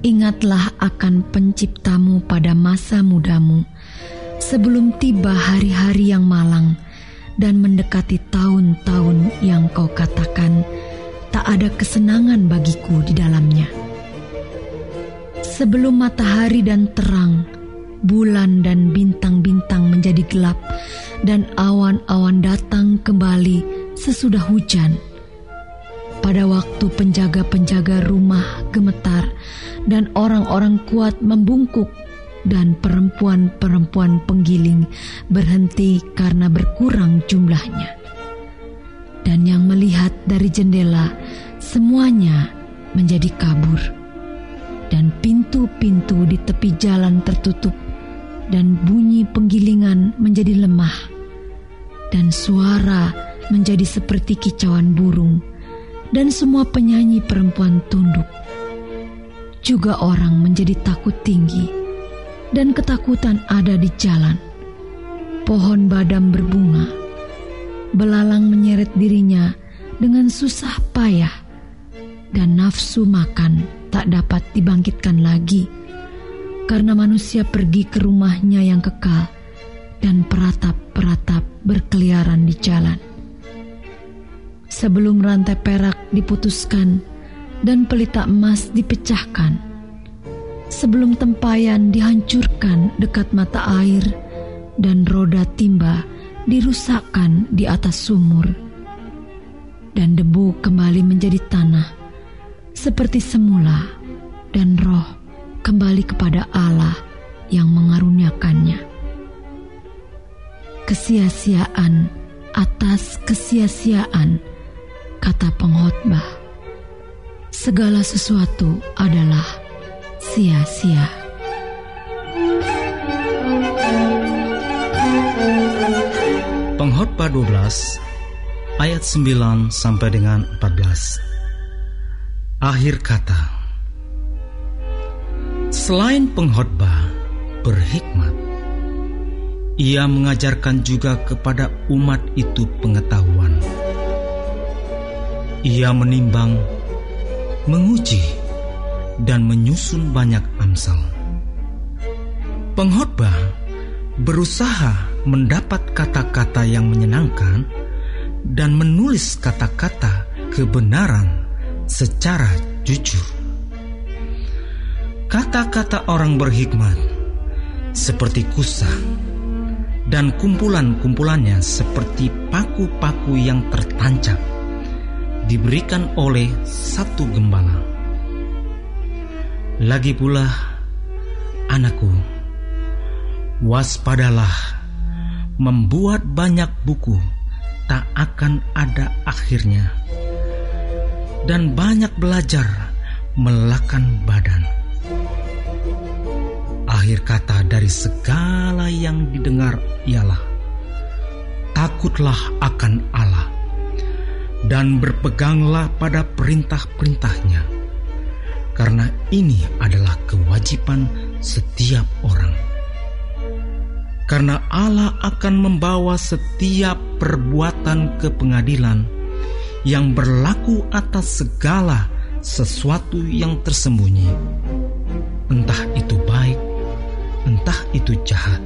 Ingatlah akan penciptamu pada masa mudamu, sebelum tiba hari-hari yang malang dan mendekati tahun-tahun yang kau katakan tak ada kesenangan bagiku di dalamnya. Sebelum matahari dan terang, bulan dan bintang-bintang menjadi gelap, dan awan-awan datang kembali sesudah hujan. Pada waktu penjaga-penjaga rumah gemetar dan orang-orang kuat membungkuk dan perempuan-perempuan penggiling berhenti karena berkurang jumlahnya. Dan yang melihat dari jendela semuanya menjadi kabur. Dan pintu-pintu di tepi jalan tertutup dan bunyi penggilingan menjadi lemah. Dan suara menjadi seperti kicauan burung dan semua penyanyi perempuan tunduk. Juga orang menjadi takut tinggi dan ketakutan ada di jalan. Pohon badam berbunga, belalang menyeret dirinya dengan susah payah, dan nafsu makan tak dapat dibangkitkan lagi karena manusia pergi ke rumahnya yang kekal dan peratap-peratap berkeliaran di jalan. Sebelum rantai perak diputuskan dan pelita emas dipecahkan, sebelum tempayan dihancurkan dekat mata air dan roda timba dirusakkan di atas sumur, dan debu kembali menjadi tanah seperti semula, dan roh kembali kepada Allah yang mengaruniakannya. Kesia-siaan atas kesia-siaan, kata pengkhotbah. Segala sesuatu adalah sia-sia. Pengkhotbah 12 ayat 9 sampai dengan 14. Akhir kata. Selain pengkhotbah berhikmat, ia mengajarkan juga kepada umat itu pengetahuan. Ia menimbang, menguji, dan menyusun banyak amsal. Pengkhotbah berusaha mendapat kata-kata yang menyenangkan dan menulis kata-kata kebenaran secara jujur. Kata-kata orang berhikmat seperti kusa dan kumpulan-kumpulannya seperti paku-paku yang tertancap diberikan oleh satu gembala. Lagi pula, anakku, waspadalah membuat banyak buku tak akan ada akhirnya, dan banyak belajar melakan badan. Akhir kata dari segala yang didengar ialah takutlah akan Allah dan berpeganglah pada perintah-perintahnya, karena ini adalah kewajiban setiap orang. Karena Allah akan membawa setiap perbuatan ke pengadilan yang berlaku atas segala sesuatu yang tersembunyi, entah itu baik, entah itu jahat.